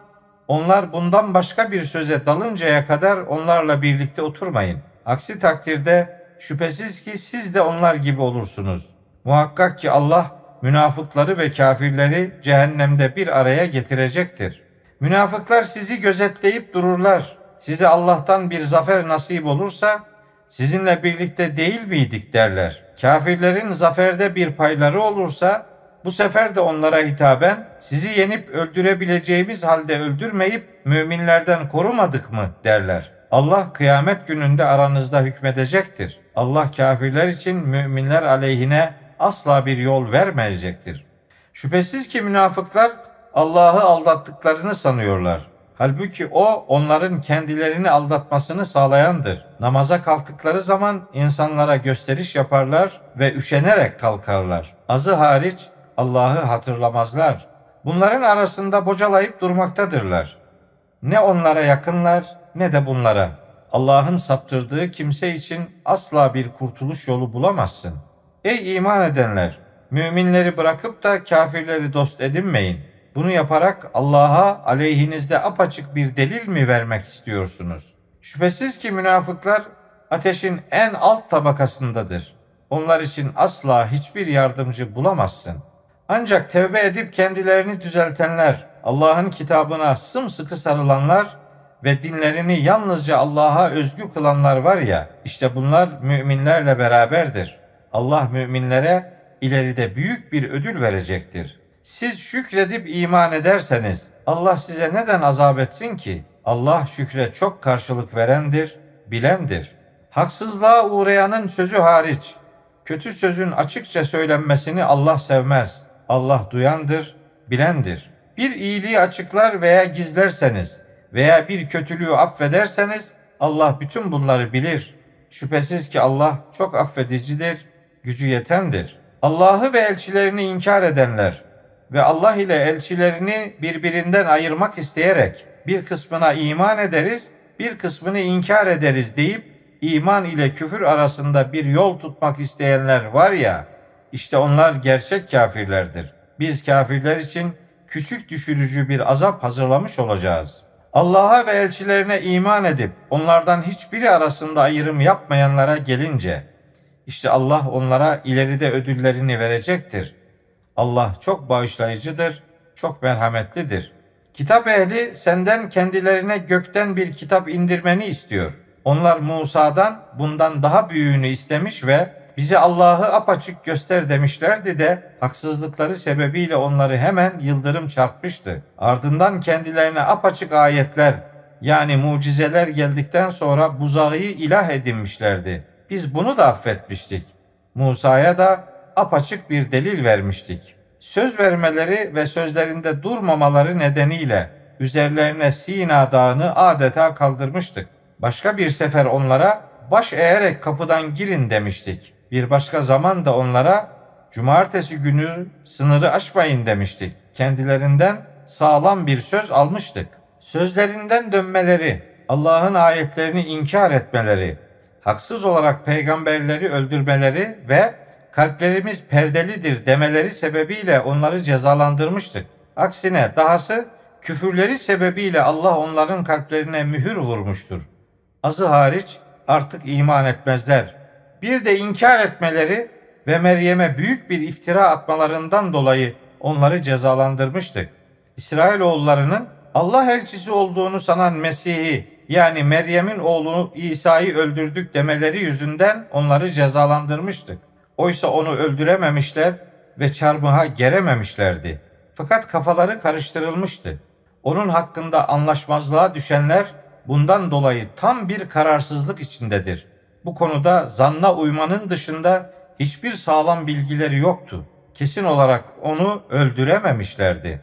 onlar bundan başka bir söze dalıncaya kadar onlarla birlikte oturmayın. Aksi takdirde şüphesiz ki siz de onlar gibi olursunuz. Muhakkak ki Allah münafıkları ve kafirleri cehennemde bir araya getirecektir. Münafıklar sizi gözetleyip dururlar. Size Allah'tan bir zafer nasip olursa sizinle birlikte değil miydik derler. Kafirlerin zaferde bir payları olursa bu sefer de onlara hitaben sizi yenip öldürebileceğimiz halde öldürmeyip müminlerden korumadık mı derler. Allah kıyamet gününde aranızda hükmedecektir. Allah kafirler için müminler aleyhine asla bir yol vermeyecektir. Şüphesiz ki münafıklar Allah'ı aldattıklarını sanıyorlar. Halbuki o onların kendilerini aldatmasını sağlayandır. Namaza kalktıkları zaman insanlara gösteriş yaparlar ve üşenerek kalkarlar. Azı hariç Allah'ı hatırlamazlar. Bunların arasında bocalayıp durmaktadırlar. Ne onlara yakınlar ne de bunlara. Allah'ın saptırdığı kimse için asla bir kurtuluş yolu bulamazsın. Ey iman edenler! Müminleri bırakıp da kafirleri dost edinmeyin. Bunu yaparak Allah'a aleyhinizde apaçık bir delil mi vermek istiyorsunuz? Şüphesiz ki münafıklar ateşin en alt tabakasındadır. Onlar için asla hiçbir yardımcı bulamazsın. Ancak tevbe edip kendilerini düzeltenler, Allah'ın kitabına sımsıkı sarılanlar ve dinlerini yalnızca Allah'a özgü kılanlar var ya, işte bunlar müminlerle beraberdir. Allah müminlere ileride büyük bir ödül verecektir. Siz şükredip iman ederseniz Allah size neden azap etsin ki? Allah şükre çok karşılık verendir, bilendir. Haksızlığa uğrayanın sözü hariç, kötü sözün açıkça söylenmesini Allah sevmez. Allah duyandır, bilendir. Bir iyiliği açıklar veya gizlerseniz veya bir kötülüğü affederseniz Allah bütün bunları bilir. Şüphesiz ki Allah çok affedicidir, gücü yetendir. Allah'ı ve elçilerini inkar edenler ve Allah ile elçilerini birbirinden ayırmak isteyerek bir kısmına iman ederiz, bir kısmını inkar ederiz deyip iman ile küfür arasında bir yol tutmak isteyenler var ya, işte onlar gerçek kafirlerdir. Biz kafirler için küçük düşürücü bir azap hazırlamış olacağız. Allah'a ve elçilerine iman edip onlardan hiçbiri arasında ayrım yapmayanlara gelince işte Allah onlara ileride ödüllerini verecektir. Allah çok bağışlayıcıdır, çok merhametlidir. Kitap ehli senden kendilerine gökten bir kitap indirmeni istiyor. Onlar Musa'dan bundan daha büyüğünü istemiş ve bize Allah'ı apaçık göster demişlerdi de haksızlıkları sebebiyle onları hemen yıldırım çarpmıştı. Ardından kendilerine apaçık ayetler yani mucizeler geldikten sonra buzağı ilah edinmişlerdi. Biz bunu da affetmiştik. Musa'ya da apaçık bir delil vermiştik. Söz vermeleri ve sözlerinde durmamaları nedeniyle üzerlerine Sina dağını adeta kaldırmıştık. Başka bir sefer onlara baş eğerek kapıdan girin demiştik. Bir başka zaman da onlara cumartesi günü sınırı aşmayın demiştik. Kendilerinden sağlam bir söz almıştık. Sözlerinden dönmeleri, Allah'ın ayetlerini inkar etmeleri, haksız olarak peygamberleri öldürmeleri ve kalplerimiz perdelidir demeleri sebebiyle onları cezalandırmıştık. Aksine dahası küfürleri sebebiyle Allah onların kalplerine mühür vurmuştur. Azı hariç artık iman etmezler. Bir de inkar etmeleri ve Meryem'e büyük bir iftira atmalarından dolayı onları cezalandırmıştık. İsrailoğullarının Allah elçisi olduğunu sanan Mesih'i yani Meryem'in oğlu İsa'yı öldürdük demeleri yüzünden onları cezalandırmıştık. Oysa onu öldürememişler ve çarmıha gerememişlerdi. Fakat kafaları karıştırılmıştı. Onun hakkında anlaşmazlığa düşenler bundan dolayı tam bir kararsızlık içindedir. Bu konuda zanna uymanın dışında hiçbir sağlam bilgileri yoktu. Kesin olarak onu öldürememişlerdi.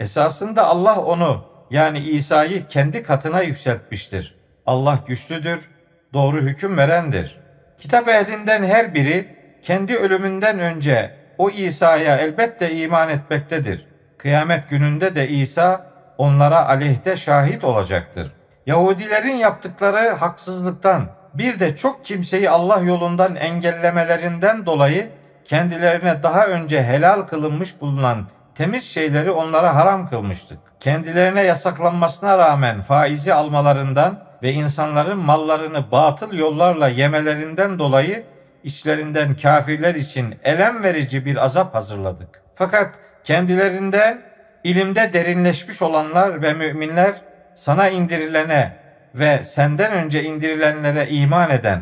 Esasında Allah onu yani İsa'yı kendi katına yükseltmiştir. Allah güçlüdür, doğru hüküm verendir. Kitap ehlinden her biri kendi ölümünden önce o İsa'ya elbette iman etmektedir. Kıyamet gününde de İsa onlara aleyhte şahit olacaktır. Yahudilerin yaptıkları haksızlıktan bir de çok kimseyi Allah yolundan engellemelerinden dolayı kendilerine daha önce helal kılınmış bulunan temiz şeyleri onlara haram kılmıştık. Kendilerine yasaklanmasına rağmen faizi almalarından ve insanların mallarını batıl yollarla yemelerinden dolayı içlerinden kafirler için elem verici bir azap hazırladık. Fakat kendilerinde ilimde derinleşmiş olanlar ve müminler sana indirilene ve senden önce indirilenlere iman eden,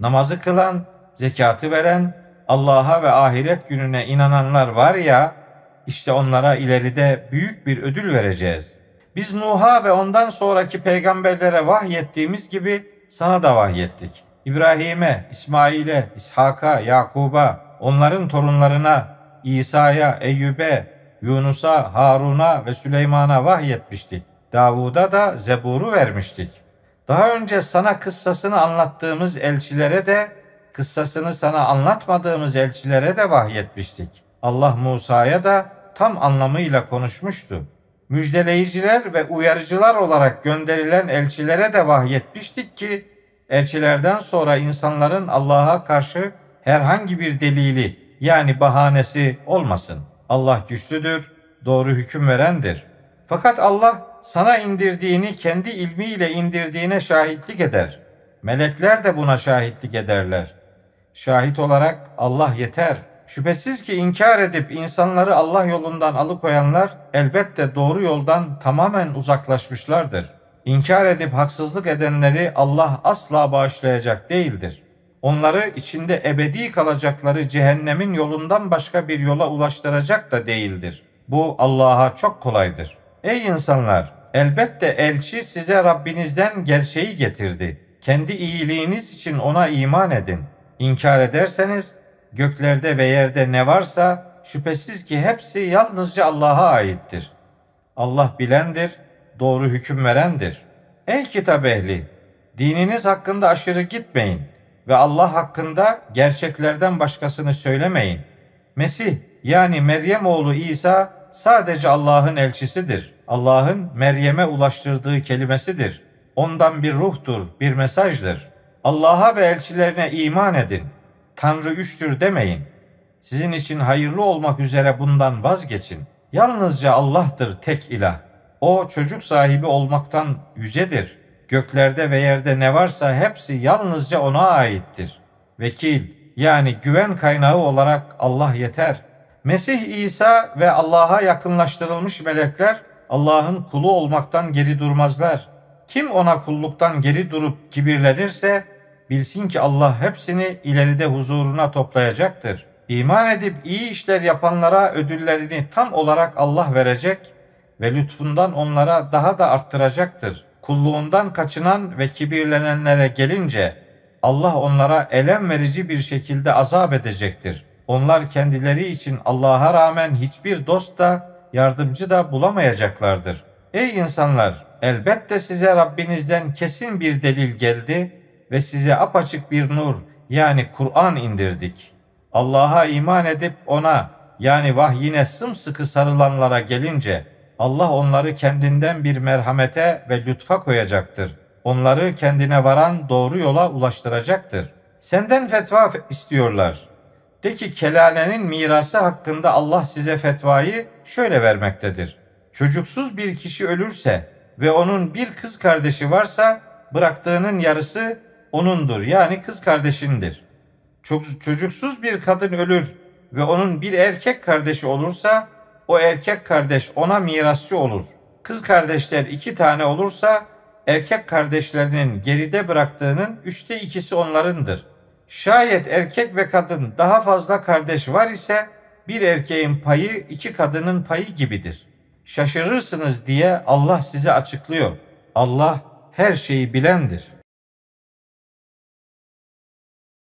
namazı kılan, zekatı veren, Allah'a ve ahiret gününe inananlar var ya, işte onlara ileride büyük bir ödül vereceğiz. Biz Nuh'a ve ondan sonraki peygamberlere vahyettiğimiz gibi sana da vahyettik. İbrahim'e, İsmail'e, İshak'a, Yakub'a, onların torunlarına, İsa'ya, Eyyub'e, Yunus'a, Harun'a ve Süleyman'a vahyetmiştik. Davud'a da Zebur'u vermiştik. Daha önce sana kıssasını anlattığımız elçilere de, kıssasını sana anlatmadığımız elçilere de vahyetmiştik. Allah Musa'ya da tam anlamıyla konuşmuştu. Müjdeleyiciler ve uyarıcılar olarak gönderilen elçilere de vahyetmiştik ki, elçilerden sonra insanların Allah'a karşı herhangi bir delili yani bahanesi olmasın. Allah güçlüdür, doğru hüküm verendir. Fakat Allah sana indirdiğini kendi ilmiyle indirdiğine şahitlik eder. Melekler de buna şahitlik ederler. Şahit olarak Allah yeter. Şüphesiz ki inkar edip insanları Allah yolundan alıkoyanlar elbette doğru yoldan tamamen uzaklaşmışlardır. İnkar edip haksızlık edenleri Allah asla bağışlayacak değildir. Onları içinde ebedi kalacakları cehennemin yolundan başka bir yola ulaştıracak da değildir. Bu Allah'a çok kolaydır. Ey insanlar! Elbette elçi size Rabbinizden gerçeği getirdi. Kendi iyiliğiniz için ona iman edin. İnkar ederseniz göklerde ve yerde ne varsa şüphesiz ki hepsi yalnızca Allah'a aittir. Allah bilendir, doğru hüküm verendir. Ey kitap ehli! Dininiz hakkında aşırı gitmeyin ve Allah hakkında gerçeklerden başkasını söylemeyin. Mesih yani Meryem oğlu İsa sadece Allah'ın elçisidir. Allah'ın Meryem'e ulaştırdığı kelimesidir. Ondan bir ruhtur, bir mesajdır. Allah'a ve elçilerine iman edin. Tanrı üçtür demeyin. Sizin için hayırlı olmak üzere bundan vazgeçin. Yalnızca Allah'tır tek ilah. O çocuk sahibi olmaktan yücedir. Göklerde ve yerde ne varsa hepsi yalnızca ona aittir. Vekil yani güven kaynağı olarak Allah yeter. Mesih İsa ve Allah'a yakınlaştırılmış melekler Allah'ın kulu olmaktan geri durmazlar. Kim ona kulluktan geri durup kibirlenirse bilsin ki Allah hepsini ileride huzuruna toplayacaktır. İman edip iyi işler yapanlara ödüllerini tam olarak Allah verecek ve lütfundan onlara daha da arttıracaktır. Kulluğundan kaçınan ve kibirlenenlere gelince Allah onlara elem verici bir şekilde azap edecektir. Onlar kendileri için Allah'a rağmen hiçbir dost da yardımcı da bulamayacaklardır. Ey insanlar! Elbette size Rabbinizden kesin bir delil geldi ve size apaçık bir nur yani Kur'an indirdik. Allah'a iman edip ona yani vahyine sımsıkı sarılanlara gelince Allah onları kendinden bir merhamete ve lütfa koyacaktır. Onları kendine varan doğru yola ulaştıracaktır. Senden fetva istiyorlar. De ki kelalenin mirası hakkında Allah size fetvayı şöyle vermektedir. Çocuksuz bir kişi ölürse ve onun bir kız kardeşi varsa bıraktığının yarısı onundur yani kız kardeşindir. Çocuksuz bir kadın ölür ve onun bir erkek kardeşi olursa o erkek kardeş ona mirasçı olur. Kız kardeşler iki tane olursa erkek kardeşlerinin geride bıraktığının üçte ikisi onlarındır. Şayet erkek ve kadın daha fazla kardeş var ise bir erkeğin payı iki kadının payı gibidir. Şaşırırsınız diye Allah size açıklıyor. Allah her şeyi bilendir.''